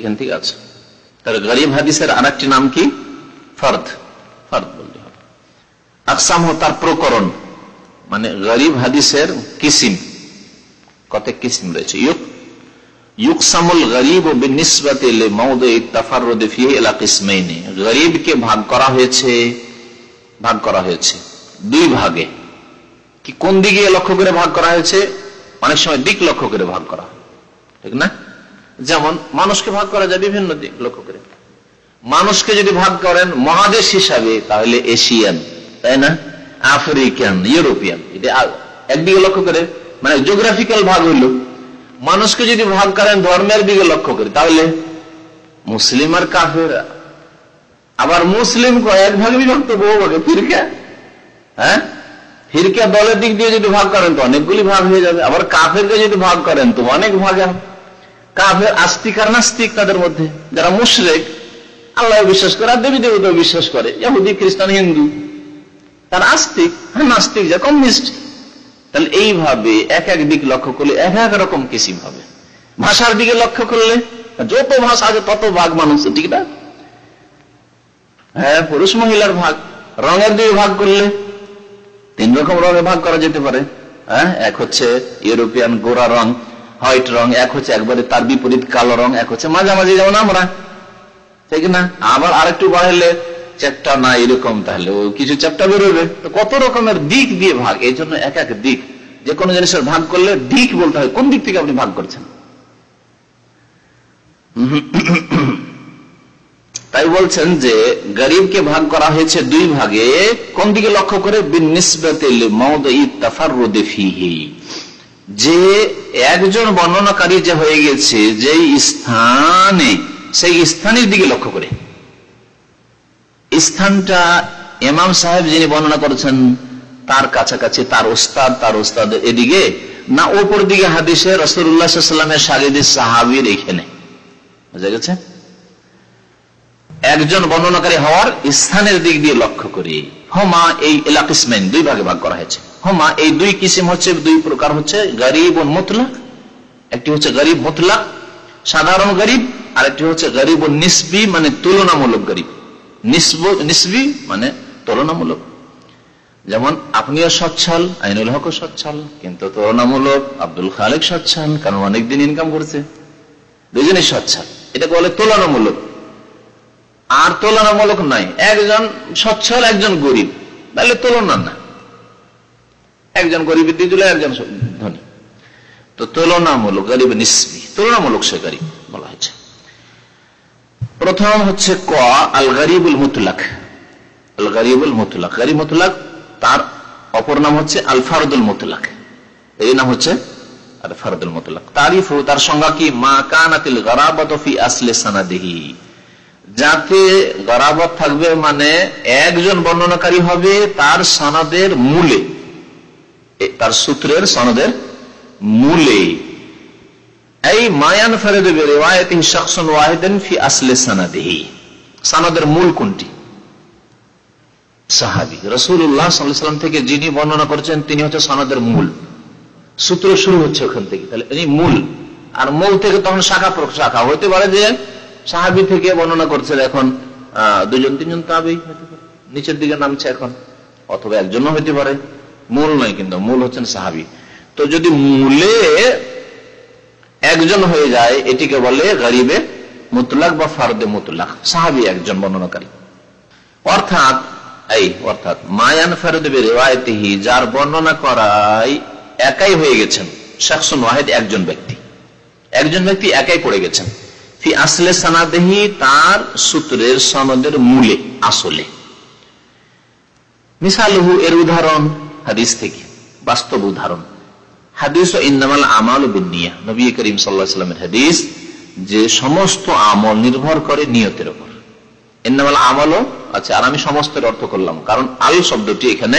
এখান থেকে আছে। তার গরিব হাদিসের আর নাম কি? ফর্দ। ফর্দ বলতে হবে। আকসাম তার প্রকরণ। মানে গরিব হাদিসের কিসিম। কত কিসিম রয়েছে? ইউক গরিবকে ভাগ করা হয়েছে, ভাগ করা হয়েছে। দুই ভাগে। কোন দিকে লক্ষ্য করে ভাগ করা হয়েছে? অনেক সময় দিক লক্ষ্য করে ভাগ করা। ঠিক না? যেমন মানুষকে ভাগ করা যায় বিভিন্ন দিক, লক্ষ্য করে। মানুষকে যদি ভাগ করেন মহাদেশ হিসাবে, তাহলে এশিয়ান, তাই না? আফ্রিকান, ইউরোপিয়ান একদিকে লক্ষ্য করে মানে জিওগ্রাফিক্যাল ভাগ হইল। মানুষকে যদি ভাগ করেন ধর্মের দিকে লক্ষ্য করে, তাহলে মুসলিম আর কাফের। আবার মুসলিম এক ভাগে বিভক্ত, বহু ভাগে। ফিরকা? হ্যাঁ? ফিরকা দলের দিক দিয়ে যদি ভাগ করেন, তো অনেকগুলি ভাগ হয়ে যাবে। আবার কাফেরকে যদি ভাগ করেন, তো অনেক ভাগে কাফের আস্তিক আর নাস্তিক তাদের মধ্যে। যারা মুশরেক আল্লাহ বিশ্বাস করে, আর দেবী দেবতা বিশ্বাস করে। ইহুদি, খ্রিস্টান, হিন্দু। তার আস্তিক হ্যাঁ নাস্তিক যা কমিউনিস্ট, তাহলে এইভাবে এক এক দিক লক্ষ্য করলে এক এক রকম কিসিম হবে। ভাষার দিকে লক্ষ্য করলে, যত ভাষা আছে তত ভাগ মানুষ, ঠিক না? হ্যাঁ পুরুষ মহিলার ভাগ, রঙের দিকে ভাগ করলে তিন রকম রঙে ভাগ করা যেতে পারে। হ্যাঁ এক হচ্ছে ইউরোপিয়ান গোরা রং হোয়াইট রং এক হচ্ছে একবারে তার বিপরীত কালো রং, এক হচ্ছে মাঝামাঝি, যেমন আমরা। ঠিক না? আবার আরেকটু বাড়াইলে চ্যাপ্টা না এরকম তাহলে কিছু চ্যাপ্টা বেরোবে। কত রকমের দিক দিয়ে ভাগ, এই জন্য এক এক দিক। যে কোনো জিনিসের ভাগ করলে দিক বলতে হয়, কোন দিক থেকে আপনি ভাগ করছেন? তাই বলছেন যে গরিবকে ভাগ করা হয়েছে দুই ভাগে। কোন দিকে লক্ষ্য করে? যে একজন বর্ণনাকারী যে হয়ে গেছে যে স্থানে, সেই স্থানের দিকে লক্ষ্য করে। স্থানটা এমাম সাহেব যিনি বর্ণনা করেছেন, তার কাছাকাছি, তার ওস্তাদ তার ওস্তাদ এদিকে, না ওপর দিকে হাদিসে রসুল্লাহামের সাগিদি সাহাবির এখানে। বুঝা গেছে? একজন বর্ণনাকারী হওয়ার স্থানের দিক দিয়ে লক্ষ্য করি। হোমা, এই এলাকিসমেন দুই ভাগে ভাগ করা হয়েছে। হোমা, এই দুই কিসিম হচ্ছে, দুই প্রকার হচ্ছে, গরিব ও মতলাক একটি হচ্ছে গরিব মতলাক সাধারণ গরিব আর একটি হচ্ছে গরিব ও নিসবি মানে তুলনামূলক গরিব। নিসবি মানে তুলনামূলক। যেমন, আপনিও সচ্ছল, আইনুল হক সচ্ছল, কিন্তু তুলনামূলক আব্দুল খালেক সচ্ছল, কারণ অনেকদিন ইনকাম করছে। দুজনে সচ্ছল। এটা বলে তুলনামূলক। আর তুলনামূলক নাই একজন সচ্ছল, একজন গরিব। তাহলে তুলনা না। একজন গরিবের দিয়ে দিল একজন ধনী। তো তুলনামূলক, গরিব নিসবি। তুলনামূলক সে গরিব বলা হয়েছে। প্রথম হচ্ছে ক আল গরিবুল মুতলাক। আল গরিবুল মুতলাক। গরিব মুতলাক, তার অপর নাম হচ্ছে আল ফারদুল মুতলাক। এই নাম হচ্ছে আল ফারদুল মুতলাক। তারিফ, তার সংজ্ঞা কি? মা কানাতিল গরাবত ফি আসলে সানাদিহি। যাতে গরাবত থাকবে মানে একজন বর্ণনাকারী হবে তার সানাদের মূলে। তার সূত্রের সনদের মূলে। এই মায়ান ফেরে সানাদের মূল কোনটি? সাহাবি রসুল্লাহাম থেকে যিনি বর্ণনা করেছেন, তিনি হচ্ছে সনদের মূল। সূত্র শুরু হচ্ছে ওখান থেকে। তাহলে মূল। আর মূল থেকে তখন শাখা শাখা। হতে পারে যে সাহাবি থেকে বর্ণনা করছে এখন দুজন তিনজন তাবেই নিচের দিকে নামছে এখন। অথবা একজনও হইতে পারে। মূল নয় কিন্তু, মূল হচ্ছেন সাহাবি। তো যদি মূলে একজন হয়ে যায়, এটিকে বলে গরিবে মুতলাক বা ফারদে মুতলাক। সাহাবি একজন বর্ণনাকারী। অর্থাৎ, এই, অর্থাৎ, মায়ান ফেরদেবে রেওয়ায়তিহি যার বর্ণনা করাই একাই হয়ে গেছেন শাকসুন ওয়াহেদ একজন ব্যক্তি। একজন ব্যক্তি একাই পড়ে গেছেন। ফি আসলে সানাদেহি, তার সূত্রের সনদের মূলে, আসলে। মিসালহু এর উদাহরণ হাদিস থেকে, বাস্তব উদাহরণ। হাদিস ইন্নামাল আমাল বিনিয়া নবী করিম সাল্লামের হাদিস যে সমস্ত আমল নির্ভর করে নিয়তের উপর। ইন্নামাল আমলও আচ্ছা আর আমি অর্থ করলাম, কারণ আল শব্দটি এখানে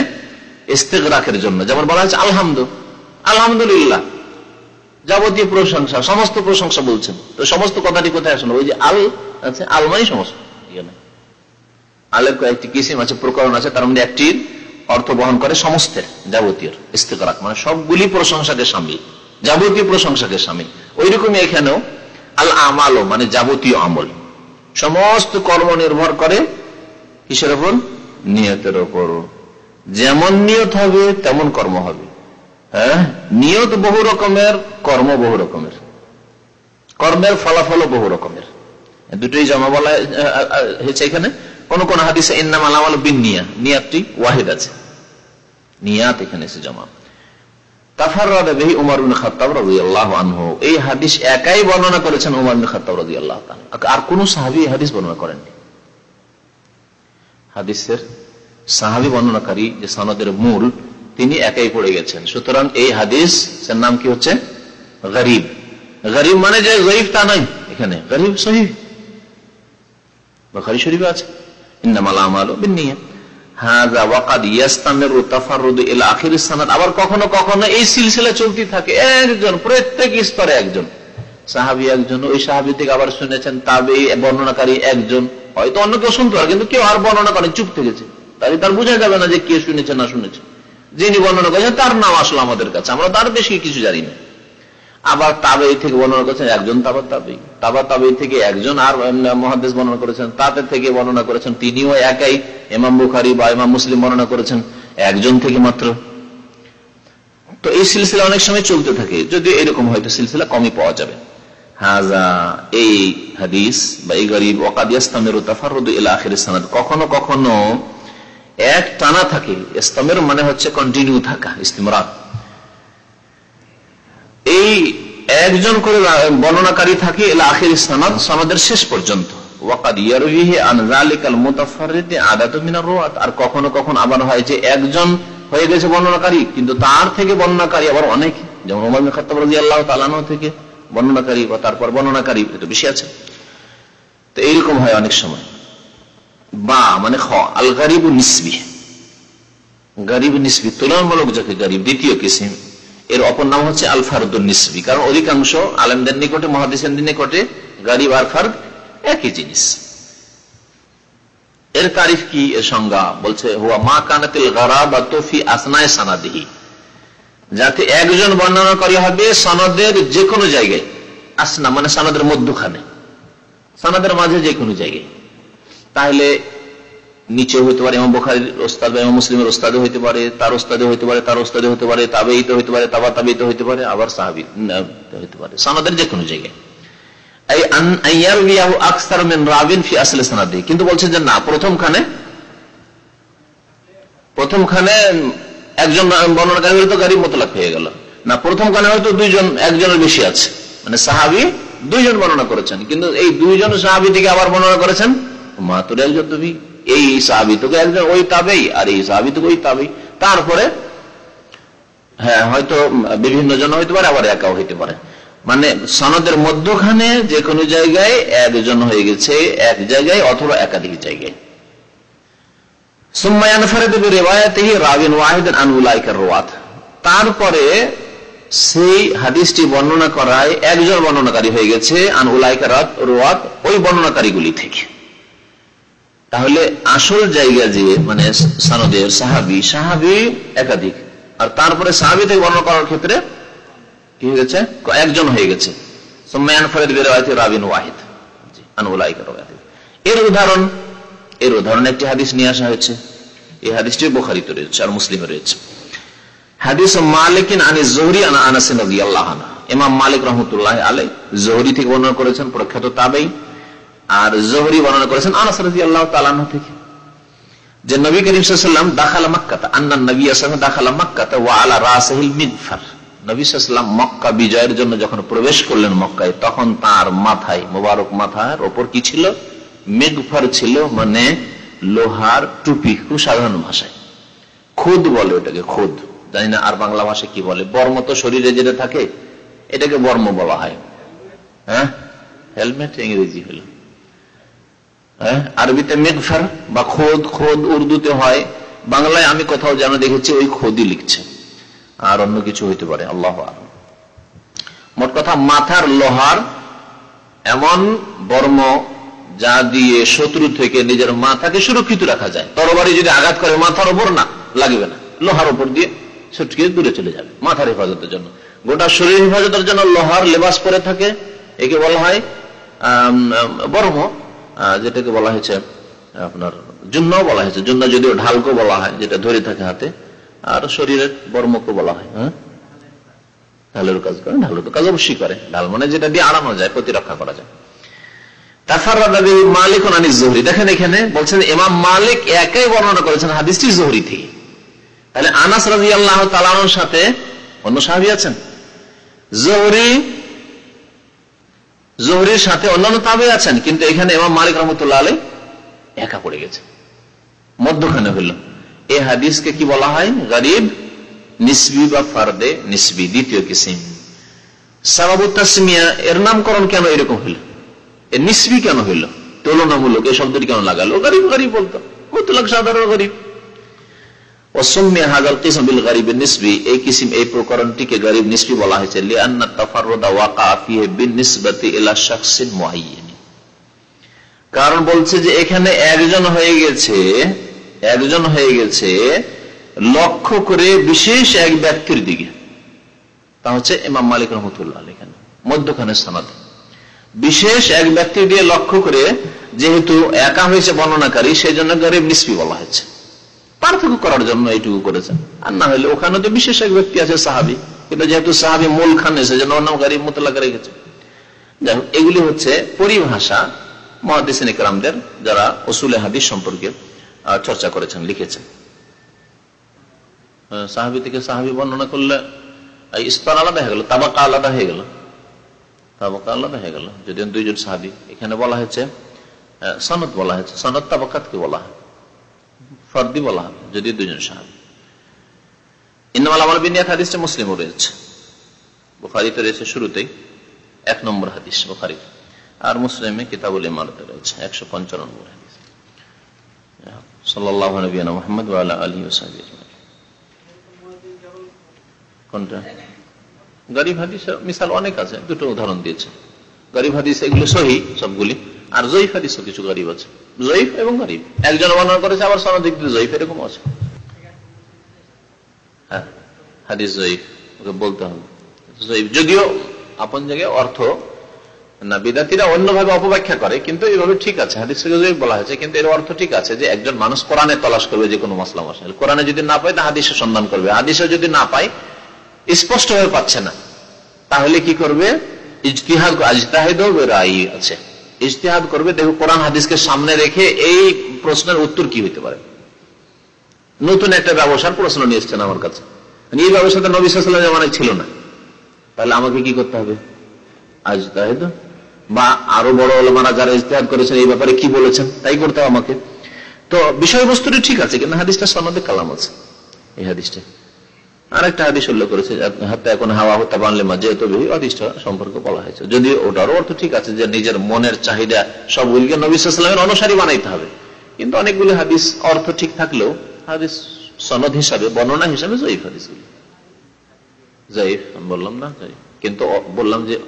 জন্য। যেমন বলা হয়েছে, আলহামদু আলহামদুলিল্লাহ যাবতীয় প্রশংসা, সমস্ত প্রশংসা বলছেন। তো সমস্ত কথাটি কোথায় আসলো? ওই যে আল আছে আল মানে সমস্ত। আলের কয়েকটি কিসিম আছে, প্রকরণ আছে, তার মধ্যে একটির অর্থ বহন করে সমস্তের, যাবতীয় ইস্তেকরাক মানে সবগুলি প্রশংসাকে সামিল, যাবতীয় প্রশংসাকে সামিল। ওই রকমই এখানেও আল আমালও মানে যাবতীয় আমল। সমস্ত কর্ম নির্ভর করে কিসের ওপর নিয়তের ওপর যেমন নিয়ত হবে, তেমন কর্ম হবে। হ্যাঁ? নিয়ত বহু রকমের, কর্ম বহু রকমের। কর্মের ফলাফল বহু রকমের। দুটোই জমা বলা হয়েছে এখানে। কোন কোন হাদিসে ইন্নাম আলামাল বিন নিয়া, নিয়াতটি ওয়াহিদ আছে। নিয়াত এখানে এসে জমা। একাই গেছেন। সুতরাং এই হাদিস নাম কি হচ্ছে? গরিব। গরিব মানে যে গরিব তা নাই এখানে। গরিব সহি শরীফ আছে। আবার কখনো কখনো এই সিলসিলা চলতে থাকে। একজন, প্রত্যেক স্তরে একজন। সাহাবি একজন, ওই সাহাবি থেকে আবার শুনেছেন তাবে বর্ণনাকারী একজন। হয়তো অন্য কেউ শুনতে পারে, কিন্তু কেউ আর বর্ণনা করে চুপ থেকেছে তাহলে তার বোঝা যাবে না যে কে শুনেছে না শুনেছে। যিনি বর্ণনা করেছেন, তার নাম আসলো আমাদের কাছে। আমরা তার বেশি কিছু জানি না। আবার তাবেই থেকে বর্ণনা করেছেন একজন তাবার তাবেই তাবার তাবেই থেকে একজন আর মহাদেশ বর্ণনা করেছেন তাদের থেকে বর্ণনা করেছেন তিনিও একাই এমাম বুখারি বা ইমাম মুসলিম বর্ণনা করেছেন একজন থেকে মাত্র। তো এই সিলসিলা অনেক সময় চলতে থাকে যদি এরকম হয়তো সিলসিলা কমই পাওয়া যাবে। হাজা এই হাদিস বা এই গরিব ওকাদিয়াস্তামের কখনো কখনো এক টানা থাকে। ইস্তমের মানে হচ্ছে কন্টিনিউ থাকা ইস্তিমরাত এই একজন করে বর্ণনাকারী থাকে আখির সনদ, সনদের শেষ পর্যন্ত। আর কখনো কখনো আবার হয় যে একজন হয়ে গেছে বর্ণনাকারী, কিন্তু তার থেকে বর্ণনাকারী আবার অনেক। যেমন ওমর খত্তাব আল্লাহ তালানো থেকে বর্ণনাকারী বা তারপর বর্ণনাকারী এটা বেশি আছে। তো এইরকম হয় অনেক সময়। বা মানে খ আল গরিব নিসবি। গরিব নিসবি, তুলনামূলক যাকে গরিব, দ্বিতীয় কিসিম। এর অপর নাম হচ্ছে আল ফারুদ্দুল নিসবি। কারণ অধিকাংশ আলমদের নিকটে, মহাদিসের নিকটে গরিব আর ফার্দ একই জিনিস। এর তারিফ কি? এর সংজ্ঞা বলছে, হুয়া মা কানাতিল গরা বা তোফি আসনায় সানাদিহি। যাতে একজন বর্ণনাকারী হবে সনদের যে কোনো জায়গায়। আসনা মানে সনদের মধ্যখানে। সনদের মাঝে যে কোনো জায়গায়। তাহলে নিচে হইতে পারে এমন বোখারির ওস্তাদ বা এমন মুসলিমের ওস্তাদে হইতে পারে, তার ওস্তাদে হইতে পারে, তার ওস্তাদে হইতে পারে, তাবেইত হইতে পারে, তাবা তাবিত হইতে পারে, আবার সাহাবি হইতে পারে। সনদের যে কোনো জায়গায় কিন্তু বলছে যে না, প্রথমখানে প্রথমখানে একজন বর্ণনাকারী হয়তো গাড়ি মোতলাক হয়ে গেল। না, প্রথমখানে হয়তো দুইজন, একজনের বেশি আছে। মানে সাহাবি দুইজন বর্ণনা করেছেন, কিন্তু এই দুইজন সাহাবি থেকে আবার বর্ণনা করেছেন মা তোর একজন তুমি এই সাহাবি তোকে একজন ওই তাবেই, আর এই সাহাবি তোকে ওই তাবেই। তারপরে হ্যাঁ হয়তো বিভিন্ন জন হইতে পারে, আবার একাও হইতে পারে। মানে সনদের মধ্যখানে যে কোনো জায়গায় একজন হয়ে গেছে এক জায়গায় অথবা একাধিক জায়গায়। তারপরে সেই হাদিসটি বর্ণনা করায় একজন বর্ণনাকারী হয়ে গেছে আনুলাইকার রোয়াত, ওই বর্ণনাকারীগুলি থেকে। তাহলে আসল জায়গা যে মানে সানদের সাহাবি সাহাবি একাধিক। আর তারপরে সাহাবি থেকে বর্ণনা করার ক্ষেত্রে কি হয়ে গেছে? একজন হয়ে গেছে। এর উদাহরণ এর উদাহরণ একটি হাদিস নিয়ে আসা হয়েছে। এই হাদিসটি বোখারিতে রয়েছে আর মুসলিমে রয়েছে। হাদিস আনি আনা মালিক রহমতুল্লাহ আলাই জহরি থেকে বর্ণনা করেছেন, প্রখ্যাত তাবেই। আর জহরি বর্ণনা করেছেন আনাস রাজি আল্লাহ তালাহ থেকে, যে নবী করিম সাল্লাম দাখালা মাক্কাতা, আন্না নবী আসলাম দাখালা মাক্কাতা ওয়া আলা রাসহিল মিগফার নবী সাল্লাম মক্কা বিজয়ের জন্য যখন প্রবেশ করলেন মক্কায়, তখন তার মাথায়, মোবারক মাথার ওপর কি ছিল? মেঘফার ছিল মানে লোহার টুপি, খুব সাধারণ ভাষায়। খুদ বলে ওটাকে, খুদ। জানি না আর বাংলা ভাষায় কি বলে। বর্ম তো শরীরে যেটা থাকে, এটাকে বর্ম বলা হয়। হ্যাঁ? হেলমেট ইংরেজি হলো। হ্যাঁ? আরবিতে মেঘফার বা খোদ খোদ উর্দুতে হয়। বাংলায় আমি কোথাও যেন দেখেছি ওই খোদই লিখছে। আর অন্য কিছু হইতে পারে, আল্লাহ মোট কথা, মাথার লোহার এমন বর্ম যা দিয়ে শত্রু থেকে নিজের মাথাকে সুরক্ষিত রাখা যায়। তরবারি যদি আঘাত করে, মাথার ওপর না, লাগবে না। লোহার ওপর দিয়ে ছুটকে দূরে চলে যাবে, মাথার হেফাজতের জন্য। গোটা শরীর হেফাজতের জন্য লোহার লেবাস পরে থাকে। একে বলা হয় বর্ম। যেটাকে বলা হয়েছে, আপনার জুন্ন বলা হয়েছে। জুন্ন যদিও ঢালকো বলা হয়, যেটা ধরে থাকে হাতে, আর শরীরের বর্মকে বলা হয় হ্যাঁ? ঢালের কাজ করে ঢালের কাজ অবশ্যই করে। ঢাল মানে যেটা দিয়ে আড়ানো যায়, প্রতিরক্ষা করা যায়। মালিক দেখেন এখানে বলছেন এমাম মালিক একাই বর্ণনা করেছেন হাদিসটি জহরি থেকে। তাহলে আনাস রাজি আল্লাহ সাথে অন্য সাহাবি আছেন? জহরি জহরির সাথে অন্যান্য তাবে আছেন, কিন্তু এখানে এমাম মালিক রহমতুল্লাহ আলী একা পড়ে গেছে। মধ্যখানে হইল। এ হাদিসকে কি বলা হয়? গরিব, নিসবি বা ফারদে নিসবি, দ্বিতীয় কিসিম। সাবাবুত্তাসমিয়া এর নামকরণ কেন এরকম হইল? এর নিসবি কেন হইল? তুলনামূলক এই শব্দটি কেন লাগালো? গরিব গরিব বলতো। মুতলাক সাধারণ গরিব। কারণ বলছে যে এখানে একজন হয়ে গেছে, একজন হয়ে গেছে লক্ষ্য করে বিশেষ এক ব্যক্তির দিকে। তা হচ্ছে ইমাম মালিক রহমতুল্লাহ এখানে, মধ্যখানে স্থানাত বিশেষ এক ব্যক্তির দিয়ে লক্ষ্য করে যেহেতু একা হয়েছে বর্ণনাকারী সেই জন্য গরিব নিসবি বলা হয়েছে। পার্থক্য করার জন্য এইটুকু করেছেন। আর না হলে ওখানে তো বিশেষ এক ব্যক্তি আছে সাহাবি। কিন্তু যেহেতু সাহাবি মূল খান এসে যেন গরিব মোতলাকা রেখেছে যাই হোক, এগুলি হচ্ছে পরিভাষা মহাদিসিন ইকরামদের যারা ওসুলে হাদিস সম্পর্কে চর্চা করেছেন, লিখেছেন। সাহাবি থেকে সাহাবি বর্ণনা করলে স্তর আলাদা হয়ে গেল, তাবাকা আলাদা হয়ে গেল। তাবাকা আলাদা হয়ে গেল যদি দুইজন সাহাবি। এখানে বলা হয়েছে সনদ বলা হয়েছে, সনদ তাবাকাতকে বলা হয়, ফর্দি বলা হবে। যদি দুজন সাহাবি। ইন্নমাল আমল বিনিয়াত হাদিসটা মুসলিমও রয়েছে। বুখারিতে রয়েছে শুরুতেই এক নম্বর হাদিস বুখারি। আর মুসলিমে কিতাবুল ইমারতে রয়েছে একশো পঞ্চান্ন হাদিস। সাল্লাহ নবীনা মোহাম্মদ আলী ওসাহি কোনটা? গরিব হাদিস মিসাল অনেক আছে, দুটো উদাহরণ দিয়েছে। গরিব হাদিস এগুলো সহি, সবগুলি। আর জয়ীফ হাদিসও কিছু গরিব আছে। জয়ীফ এবং গরিব। একজন বর্ণনা করেছে, আবার সনদিক জয়ীফ এরকম আছে। হ্যাঁ হাদিস হাদিস একজন মানুষ কোরআনে তলাশ করবে যে কোনো মশলা মশাইল কোরআনে যদি না পায়, তা হাদিসের সন্ধান করবে। হাদিসে যদি না পায় স্পষ্ট হয়ে পাচ্ছে না। তাহলে কি করবে? ইজতিহাদ আছে। ইজতিহাদ করবে দেখো কোরআন হাদিসকে সামনে রেখে এই প্রশ্নের উত্তর কি হইতে পারে? নতুন একটা ব্যবসার প্রশ্ন নিয়ে এসছেন আমার কাছে। মানে এই ব্যবসাটা নবী সাল্লাম জামানায় ছিল না। তাহলে আমাকে কি করতে হবে? আজ তাই তো? বা আরও বড় মারা যারা ইজতেহাদ করেছেন এই ব্যাপারে কি বলেছেন, তাই করতে হবে আমাকে। তো বিষয়বস্তুটি ঠিক আছে, কিন্তু হাদিসটা সনদে কালাম আছে, এই হাদিসটা। আর একটা হাদিস উল্লেখ করেছে হাতে এখন হাওয়া হত্যা বানলে মা, যেহেতু হাদিসটা সম্পর্কে বলা হয়েছে। যদি ওটারও অর্থ ঠিক আছে যে নিজের মনের চাহিদা সবগুলিকে নবিসামের অনুসারী বানাইতে হবে। কিন্তু অনেকগুলি হাদিস অর্থ ঠিক থাকলেও হাদিস সনদ হিসাবে, বর্ণনা হিসাবে জয়ীফ হাদিসগুলি জয়ীফ বললাম না কিন্তু বললাম যে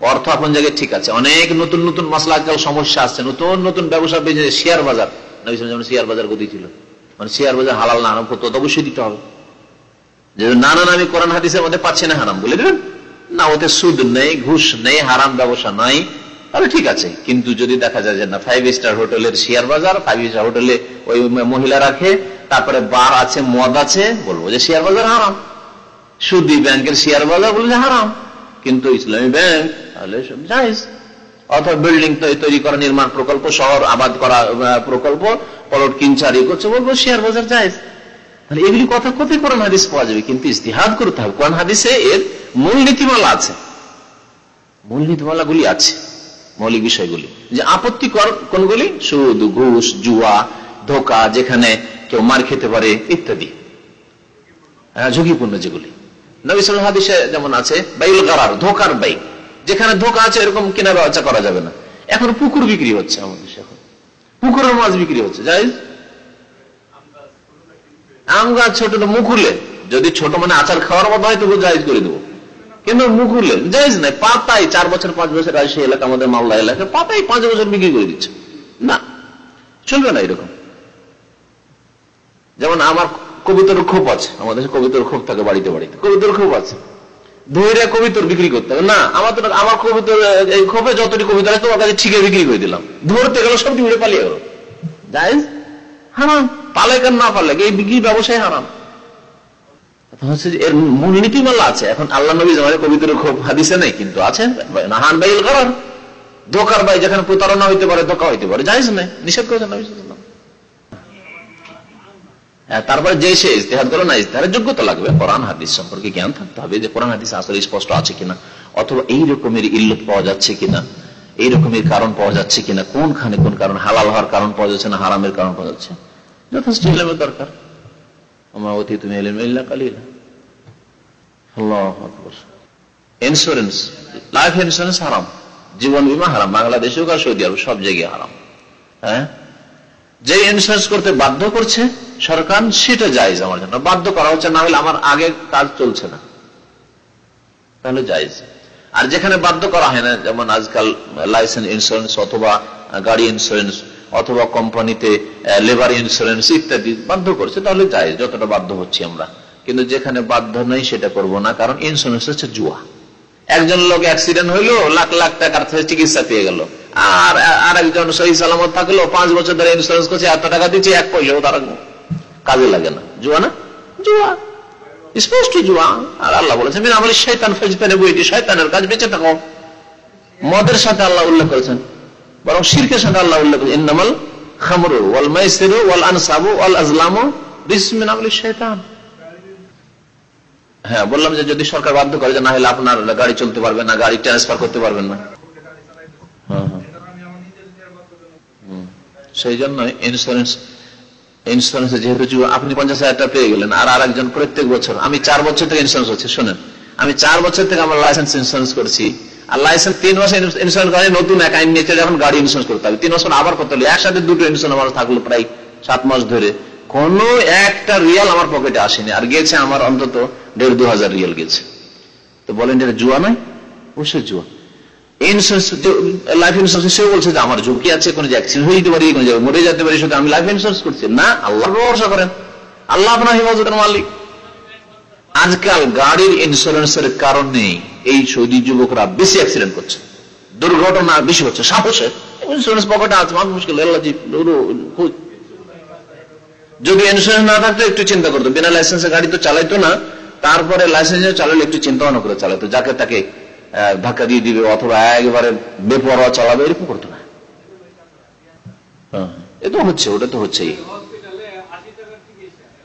অর্থ আপন জায়গায় ঠিক আছে। অনেক নতুন নতুন মশলা আজকাল সমস্যা আসছে। নতুন নতুন ব্যবসা বেজে শেয়ার বাজার। নবী যেমন শেয়ার বাজার গতি ছিল। মানে শেয়ার বাজার হালাল না করতে অবশ্যই দিতে হবে। কোরআন হাদিসের মধ্যে না, হারাম, বলে দেবেন? না, ওতে সুদ নেই, ঘুষ নেই, হারাম ব্যবসা নাই, তাহলে ঠিক আছে। কিন্তু যদি দেখা যায় যে না ফাইভ স্টার হোটেলের শেয়ার বাজার ফাইভ স্টার হোটেলে ওই মহিলা রাখে, তারপরে বার আছে, মদ আছে, বলব যে শেয়ার বাজার হারাম। সুদি ব্যাংকের শেয়ার বাজার বলব যে হারাম। কিন্তু ইসলামী ব্যাংক, তাহলে সব অথবা বিল্ডিং তৈরি করা, নির্মাণ প্রকল্প, শহর আবাদ করা প্রকল্প পলট কিনচারি করছে, বলব শেয়ার বাজার জায়জ। তাহলে এগুলি কথা কোথায় কোরআন হাদিস পাওয়া যাবে, কিন্তু ইস্তিহাদ করতে হবে। কোরআন হাদিসে এর মূল নীতিমালা আছে? মূল নীতিমালা গুলি আছে, মৌলিক বিষয়গুলি। যে আপত্তিকর কোনগুলি? সুদ, ঘুষ, জুয়া, ধোকা, যেখানে কেউ মার খেতে পারে, ইত্যাদি। ঝুঁকিপূর্ণ যেগুলি। নবী হাদিসে যেমন আছে, বাইল গারার, ধোকার বাইক। যেখানে ধোকা আছে, এরকম কেনা বেচা করা যাবে না। এখন পুকুর বিক্রি হচ্ছে আমাদের এখন। পুকুরের মাছ বিক্রি হচ্ছে। যাই আম গাছ ছোট তো মুখুলে যদি ছোট মানে আচার খাওয়ার মতো হয় তবু জায়জ করে দেবো। কিন্তু মুখুলে জায়জ নাই পাতাই চার বছর, পাঁচ বছর আসে এলাকা আমাদের মালদা এলাকা পাতাই পাঁচ বছর বিক্রি করে দিচ্ছে। না, চলবে না এরকম। যেমন আমার কবিতর ক্ষোভ আছে, আমাদের কবিতার ক্ষোভ থাকে বাড়িতে বাড়িতে। কবিতর ক্ষোভ আছে। ধৈর্য কবিতর বিক্রি করতে হবে। না, আমার তো আমার কবিতর, এই খোপে যতটি কবিতা আছে, তোমার কাছে ঠিকই বিক্রি করে দিলাম। ধরতে গেল, সবটি উড়ে পালিয়ে গেল। যাই হারাম। পালে কেন না পালে? এই বিক্রি ব্যবসায় হারাম। আছে। এখন আল্লাহ নবী খুব হাদিসে নেই কিন্তু বাইল করার ধোকার বাই যেখানে প্রতারণা হইতে পারে ধোকা হইতে পারে। নিষেধ করেছেন হ্যাঁ, তারপরে যে সে ইস্তেহাদ করো না ইস্তেহারের যোগ্যতা লাগবে। কোরআন হাদিস সম্পর্কে জ্ঞান থাকতে হবে যে কোরআন হাদিস আসলে স্পষ্ট আছে কিনা অথবা এই রকমের ইল্লত পাওয়া যাচ্ছে কিনা। এই কারণ পাওয়া যাচ্ছে কিনা, কোনখানে কোন কারণ, হালাল হওয়ার কারণ পাওয়া যাচ্ছে না হারামের কারণ পাওয়া যাচ্ছে, যথেষ্ট ইলেমের দরকার। আমার অতি তুমি কালিলা। ইন্স্যুরেন্স লাইফ ইন্স্যুরেন্স হারাম, জীবন বিমা হারাম আর সৌদি আরব, সব জায়গায় হারাম। হ্যাঁ? যে ইন্স্যুরেন্স করতে বাধ্য করছে, সরকার সেটা যাইজ আমার জন্য। বাধ্য করা হচ্ছে, না হলে আমার আগে কাজ চলছে না। তাহলে যাইজ আর যেখানে বাধ্য করা হয় না, যেমন আজকাল লাইসেন্স ইন্স্যুরেন্স অথবা গাড়ি ইন্স্যুরেন্স অথবা কোম্পানিতে লেবার ইন্স্যুরেন্স ইত্যাদি বাধ্য করছে, তাহলে যাই, যতটা বাধ্য হচ্ছি আমরা। কিন্তু যেখানে বাধ্য নেই সেটা করব না, কারণ ইন্স্যুরেন্স হচ্ছে জুয়া। একজন লোক অ্যাক্সিডেন্ট হইল, লাখ লাখ টাকার চিকিৎসা পেয়ে গেল। আর আরেকজন সহি সালামত থাকল, পাঁচ বছর ধরে ইন্স্যুরেন্স করছে, এত টাকা দিচ্ছে, এক পয়সাও তারা কাজে লাগে না। জুয়া না? জুয়া। স্পষ্ট জুয়া আর আল্লাহ বলেছেন আমলি শৈতান ফেজতানে বইটি শৈতানের কাজ বেঁচে থাকো। মদের সাথে আল্লাহ উল্লেখ করেছেন বরং শিরকের সাথে আল্লাহ উল্লেখ করেছেন ইন্নামাল খামরু ওয়াল মাইসিরু ওয়াল আনসাবু ওয়াল আজলামু রিসমিন আমলি শৈতান হ্যাঁ বললাম যে যদি সরকার বাধ্য করে যে না হলে আপনার গাড়ি চলতে পারবে না গাড়ি ট্রান্সফার করতে পারবেন না। হ্যাঁ, হ্যাঁ। সেই জন্য ইন্স্যুরেন্স ইন্স্যুরেন্স যেহেতু আপনি পঞ্চাশ হাজার টাকা পেয়ে গেলেন, আর আরেকজন প্রত্যেক বছর। আমি চার বছর থেকে ইন্স্যুরেন্স হচ্ছে শোনেন। আমি চার বছর থেকে আমার লাইসেন্স ইন্স্যুরেন্স করছি। আর লাইসেন্স তিন মাসে ইন্স্যুরেন্স করে নতুন এক আইন নিয়েছে যখন গাড়ি ইন্স্যুরেন্স করতে হবে তিন বছর আবার করতে হলে একসাথে দুটো ইন্স্যুরেন্স আমার থাকল প্রায় সাত মাস ধরে। কোন একটা রিয়াল আমার পকেটে আসেনি। আর গেছে আমার অন্তত দেড় দু হাজার রিয়াল গেছে। তো বলেন এটা জুয়া নয়, অবশ্যই জুয়া। ইন্স্যুরেন্স লাইফ ইন্স্যুরেন্স সেও কারণে এই সৌদি যুবকরা বেশি অ্যাক্সিডেন্ট করছে। দুর্ঘটনা বেশি হচ্ছে, সাহসে। ইন্স্যুরেন্স আছে যদি ইন্স্যুরেন্স না থাকতো, একটু চিন্তা করতো। বিনা গাড়ি তো চালাইতো না, তারপরে লাইসেন্স চালালে একটু চিন্তা ভাবনা করে চালাতো, যাকে তাকে ধাক্কা দিয়ে দিবে অথবা একবারে বেপরোয়া চালাবে এরকম করতো না। হ্যাঁ, এ তো হচ্ছে ওটা তো হচ্ছেই।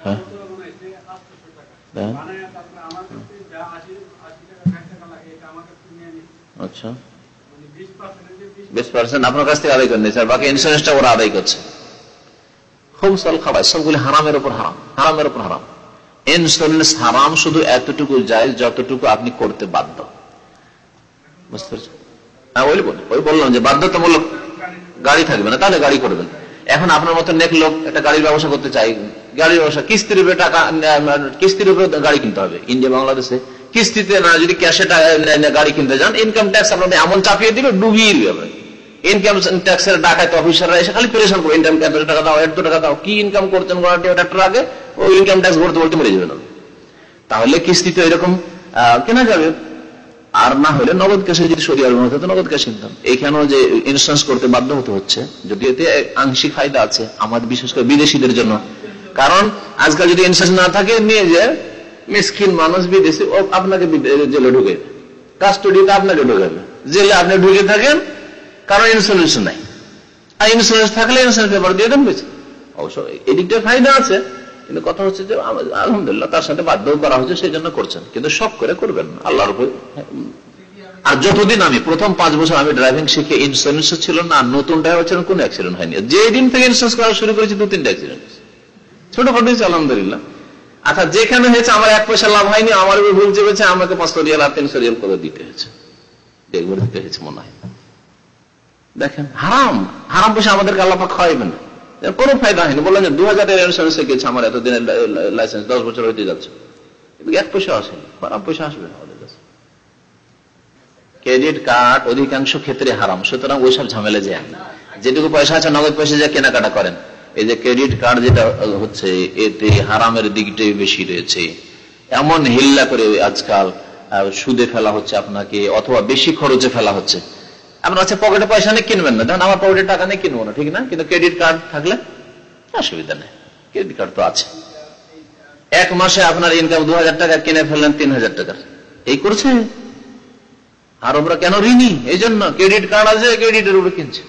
হ্যাঁ। হ্যাঁ। আচ্ছা। বিশ পার্সেন্ট আপনার কাছ থেকে আদায় করে নিয়েছে আর বাকি ইন্স্যুরেন্সটা ওরা আদায় করছে। সবগুলি হারামের উপর হারাম হারামের উপর হারাম। ইন্স্যুরেন্স হারাম শুধু এতটুকু যায় যতটুকু আপনি করতে বাধ্য। বুঝতে পারছেন হ্যাঁ ওই বললাম যে বাধ্যতামূলক গাড়ি থাকবে না, তাহলে গাড়ি করবেন। এখন আপনার মতো নেক লোক একটা গাড়ির ব্যবসা করতে চাই, গাড়ির ব্যবসা, কিস্তির উপরে টাকা কিস্তির উপরে গাড়ি কিনতে হবে। ইন্ডিয়া, বাংলাদেশে কিস্তিতে না যদি ক্যাশে গাড়ি কিনতে যান ইনকাম ট্যাক্স আপনাদের এমন চাপিয়ে দিবে, ডুবিয়ে দিবে ইনকাম ট্যাক্সের অফিসাররা এসে খালি পরিশ্রম করবে ইনকাম ট্যাক্সের টাকা দাও এত টাকা দাও, কি ইনকাম করতেন আগে, ওই ইনকাম ট্যাক্স ভরতে বলতে মরে না তাহলে কিস্তিতে এরকম কেনা যাবে। আর না হলে নগদ ক্যাশে যদি সরিয়ার হতো তো নগদ ক্যাশ কিনতাম এখানেও যে ইন্স্যুরেন্স করতে বাধ্য হতে হচ্ছে, যদি এতে আংশিক ফায়দা আছে, আমাদের বিশেষ করে বিদেশিদের জন্য। কারণ আজকাল যদি ইন্স্যুরেন্স না থাকে, নিয়ে যে মিসকিন মানুষ বিদেশি আপনাকে জেলে ঢুকে। কাস্টডিতে আপনাকে ঢুকাবে জেলে আপনি ঢুকে থাকেন, কারণ ইন্স্যুরেন্স নাই। আর ইন্স্যুরেন্স থাকলে ইন্স্যুরেন্স পেপার দিয়ে দেন বেশি। অবশ্য এদিকটা ফায়দা আছে। কিন্তু কথা হচ্ছে যে আলহামদুলিল্লাহ, তার সাথে বাধ্য করা হচ্ছে সেই জন্য করছেন। কিন্তু সব করে করবেন আল্লাহর উপর আর যতদিন আমি প্রথম পাঁচ বছর আমি ড্রাইভিং শিখে ইন্স্যুরেন্স ছিল না নতুন ড্রাইভার ছিলেন কোন অ্যাক্সিডেন্ট হয়নি। যে দিন থেকে ইন্স্যুরেন্স করা শুরু করেছি দু তিনটা অ্যাক্সিডেন্ট ছোট হয়েছে, আলহামদুলিল্লাহ। আচ্ছা যেখানে হয়েছে, আমার এক পয়সা লাভ হয়নি, আমার ভুল চেপেছে, আমাকে পাঁচশো রিয়াল আর তিনশো রিয়াল করে দিতে হয়েছে। দেখবার দিতে হয়েছে, মনে হয়। দেখেন, হারাম। হারাম পয়সা আমাদেরকে আল্লাপা খাওয়াইবে না। কোনো ফায়দা হয়নি। বললাম যে দু হাজার ইন্স্যুরেন্স গেছে আমার এতদিনের লাইসেন্স দশ বছর হইতে যাচ্ছে। এক পয়সা আসেনি খারাপ পয়সা আসবে না আমাদের কাছে। ক্রেডিট কার্ড অধিকাংশ ক্ষেত্রে হারাম, সুতরাং ওইসব ঝামেলা যায় না। যেটুকু পয়সা আছে নগদ পয়সা যা কেনাকাটা করেন, এই যে ক্রেডিট কার্ড যেটা হচ্ছে, এতে হারামের দিকটাই বেশি রয়েছে। এমন হিল্লা করে আজকাল সুদে ফেলা হচ্ছে আপনাকে, অথবা বেশি খরচে ফেলা হচ্ছে। আপনার কাছে পকেটে পয়সা নেই, কিনবেন না। ধরেন আমার পকেটে টাকা নেই, কিনবো না, ঠিক না? কিন্তু ক্রেডিট কার্ড থাকলে অসুবিধা নেই। ক্রেডিট কার্ড তো আছে। এক মাসে আপনার ইনকাম দু হাজার টাকা, কিনে ফেললেন তিন হাজার টাকার। এই করছে? আর আমরা কেন ঋণী? এই জন্য ক্রেডিট কার্ড আছে, ক্রেডিটের উপরে কিনছে।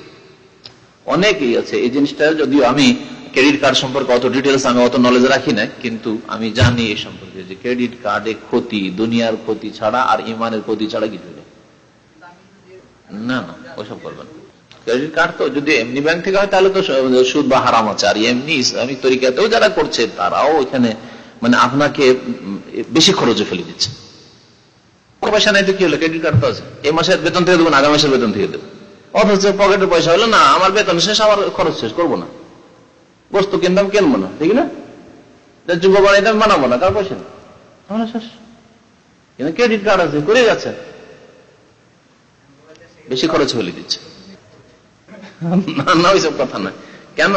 অনেকেই আছে, এই জিনিসটা যদিও আমি ক্রেডিট কার্ড সম্পর্কে অত ডিটেলস আমি অত নলেজ রাখি না কিন্তু আমি জানি এই সম্পর্কে যে ক্রেডিট কার্ডে ক্ষতি, দুনিয়ার ক্ষতি ছাড়া আর ইমানের ক্ষতি ছাড়া কিছু নেই। না না ওইসব করবেন ক্রেডিট কার্ড তো যদি এমনি ব্যাংক থেকে হয়, তাহলে তো সুদ বা হারাম আছে। আর এমনি ইসলামিক তরিকাতেও যারা করছে, তারাও এখানে মানে আপনাকে বেশি খরচে ফেলে দিচ্ছে। পয়সা তো কি হলো? ক্রেডিট কার্ড তো আছে। এই মাসের বেতন থেকে দেবো না, আগামী মাসের বেতন থেকে দেবো। অথচ পয়সা হলো, না, আমার বেতন শেষ, আমার খরচ শেষ, করব না। বস্তু কিনতাম, কিনবো না, ঠিক না? না কার পয়সা আমার শেষ। কিন্তু ক্রেডিট কার্ড আছে করে যাচ্ছে। বেশি খরচ হলে দিচ্ছে। না ওইসব কথা না কেন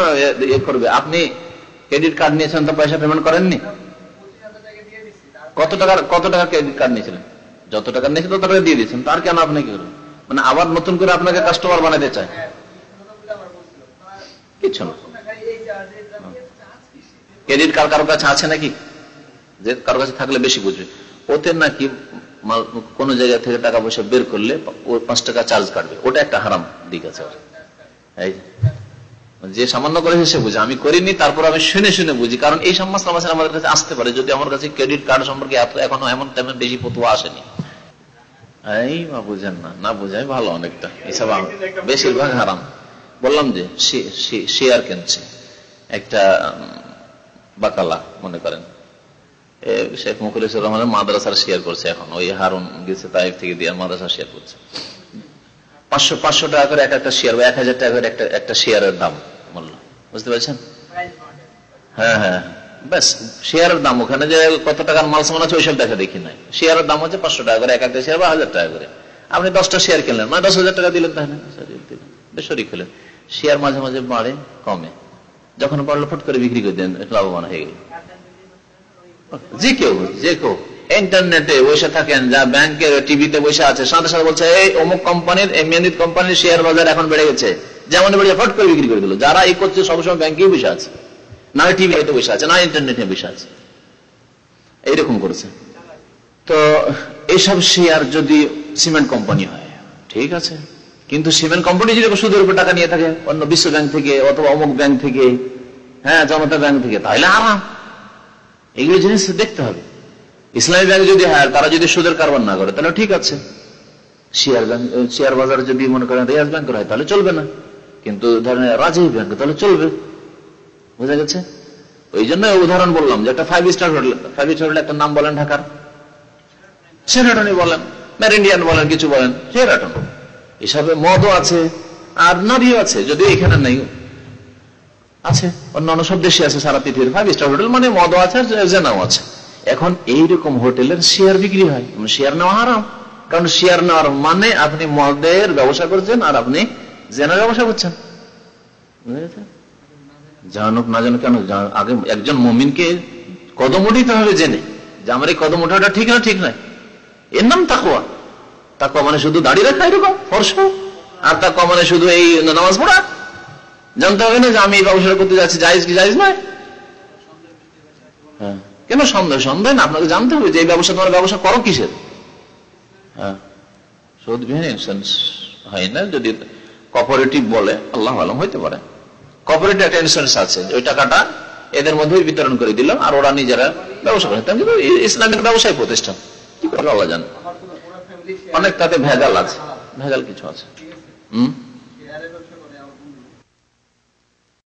এ করবে? আপনি ক্রেডিট কার্ড নিয়েছেন তো পয়সা পেমেন্ট করেননি? কত টাকার কত টাকা ক্রেডিট কার্ড নিয়েছিলেন? যত টাকা নিয়েছেন তত টাকা দিয়ে দিয়েছেন, তার কেন আপনি কি করবেন? মানে আবার নতুন করে আপনাকে কাস্টমার বানাতে চায়? কিছু না। ক্রেডিট কার্ড কারোর কাছে আছে নাকি? যে কারোর কাছে থাকলে বেশি বুঝবে। ওতে নাকি কোনো জায়গা থেকে টাকা পয়সা বের করলে ও পাঁচ টাকা চার্জ কাটবে। ওটা একটা হারাম দিক আছে যে। সামান্য করেছে সে বুঝে। আমি করিনি, তারপর আমি শুনে শুনে বুঝি। কারণ এই সব মাসলা মাসের আমাদের কাছে আসতে পারে। যদি আমার কাছে ক্রেডিট কার্ড সম্পর্কে এখনও এমন তেমন বেশি ফতুয়া আসেনি। এই বা বুঝেন না। না বুঝাই ভালো অনেকটা। এসব বেশিরভাগ হারাম। বললাম যে শেয়ার কিনছে। একটা বাকালা মনে করেন। শেখ মুখলিসুর রহমানের মাদ্রাসার শেয়ার করছে এখন। ওই হারুন গেছে তাইফ থেকে দিয়ে মাদ্রাসা শেয়ার করছে। পাঁচশো পাঁচশো টাকা করে এক একটা শেয়ার বা এক হাজার টাকা করে একটা একটা শেয়ারের দাম, মূল্য। বুঝতে পারছেন? হ্যাঁ হ্যাঁ। শেয়ারের দাম। ওখানে যে কত টাকার মাল সামান আছে, ওইসব দেখা দেখি নাই। শেয়ারের দাম হচ্ছে পাঁচশো টাকা করে, এক একটা শেয়ার বা হাজার টাকা করে। আপনি দশটা শেয়ার কিনলেন মানে মাঝে মাঝে বাড়ে, কমে। যখন বাড়লো, ফট করে বিক্রি করে দেন, লাভবান হয়ে গেল যে কেউ যে কেউ। ইন্টারনেটে বসে থাকেন, যা ব্যাংকের টিভিতে বসে আছে, সাথে সাথে বলছে, এই অমুক কোম্পানির মেনিত কোম্পানির শেয়ার বাজার এখন বেড়ে গেছে। যেমন বেড়ে ফট করে বিক্রি করে দিল। যারা এই করছে, সবসময় ব্যাংকেই বসে আছে। না টিভিতে বসে আছে, না ইন্টারনেটে বসে আছে। এইরকম করেছে। তো এইসব শেয়ার যদি সিমেন্ট কোম্পানি হয়, ঠিক আছে? কিন্তু সিমেন্ট কোম্পানি যদি সুদের উপর টাকা নিয়ে থাকে, অন্য বিশ্ব ব্যাংক থেকে অথবা অমুক ব্যাংক থেকে হ্যাঁ জনতা ব্যাংক থেকে, তাহলে আরাম এগুলো জিনিস দেখতে হবে। ইসলামী ব্যাংক যদি হয় তারা যদি সুদের কারবার না করে, তাহলে ঠিক আছে। শেয়ার ব্যাংক শেয়ার বাজার যদি মনে করেন রিয়াজ ব্যাংকের হয়, তাহলে চলবে না। কিন্তু ধরেন রাজীব ব্যাংক, তাহলে চলবে। বুঝা গেছে? ওই জন্য উদাহরণ বললাম যে একটা five star hotel five star hotel একটা নাম বলেন ঢাকার। সেরাটনই বলেন মেরিন্ডিয়ান বলেন, কিছু বলেন সেরাটন এসবে মদও আছে, আর নারীও আছে যদি এখানে নেই। আছে। অন্যান্য সব দেশে আছে, সারা পৃথিবীর ফাইভ স্টার হোটেল মানে মদও আছে আর জেনাও আছে। এখন এইরকম হোটেলের শেয়ার বিক্রি হয় শেয়ার নেওয়া হারাম। কারণ শেয়ার নেওয়ার মানে আপনি মদের ব্যবসা করছেন আর আপনি জেনার ব্যবসা করছেন। জানুক না জানুক, কেন আগে একজন মমিনকে কদম উঠিতে হবে জেনে, যে আমার এই কদম ওঠাটা ঠিক না, ঠিক নয় এর নাম তাকুয়া তাকুয়া মানে শুধু দাঁড়িয়ে রাখা, এরকম ফর্স। আর তাকুয়া মানে শুধু এই নামাজ পড়া। জানতে হবে না যে আমি এই ব্যবসাটা করতে যাচ্ছি, জায়জ কি জায়জ নয়? হ্যাঁ। কেন সন্দেহ? সন্দেহ না, আপনাকে জানতে হবে যে এই ব্যবসা তোমার ব্যবসা করো কিসের? হ্যাঁ। হয় না, যদি কপারেটিভ বলে, আল্লাহ আলম হইতে পারে। কপারেটিভ একটা ইন্স্যুরেন্স আছে ওই টাকাটা এদের মধ্যে বিতরণ করে দিলাম আর ওরা নিজেরা ব্যবসা করে। কিন্তু ইসলামিক ব্যবসায় প্রতিষ্ঠান। কি করে আল্লাহ জানে? অনেক তাতে ভেজাল আছে। ভেজাল কিছু আছে। হম?